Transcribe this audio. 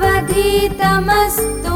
वधीतमस्तु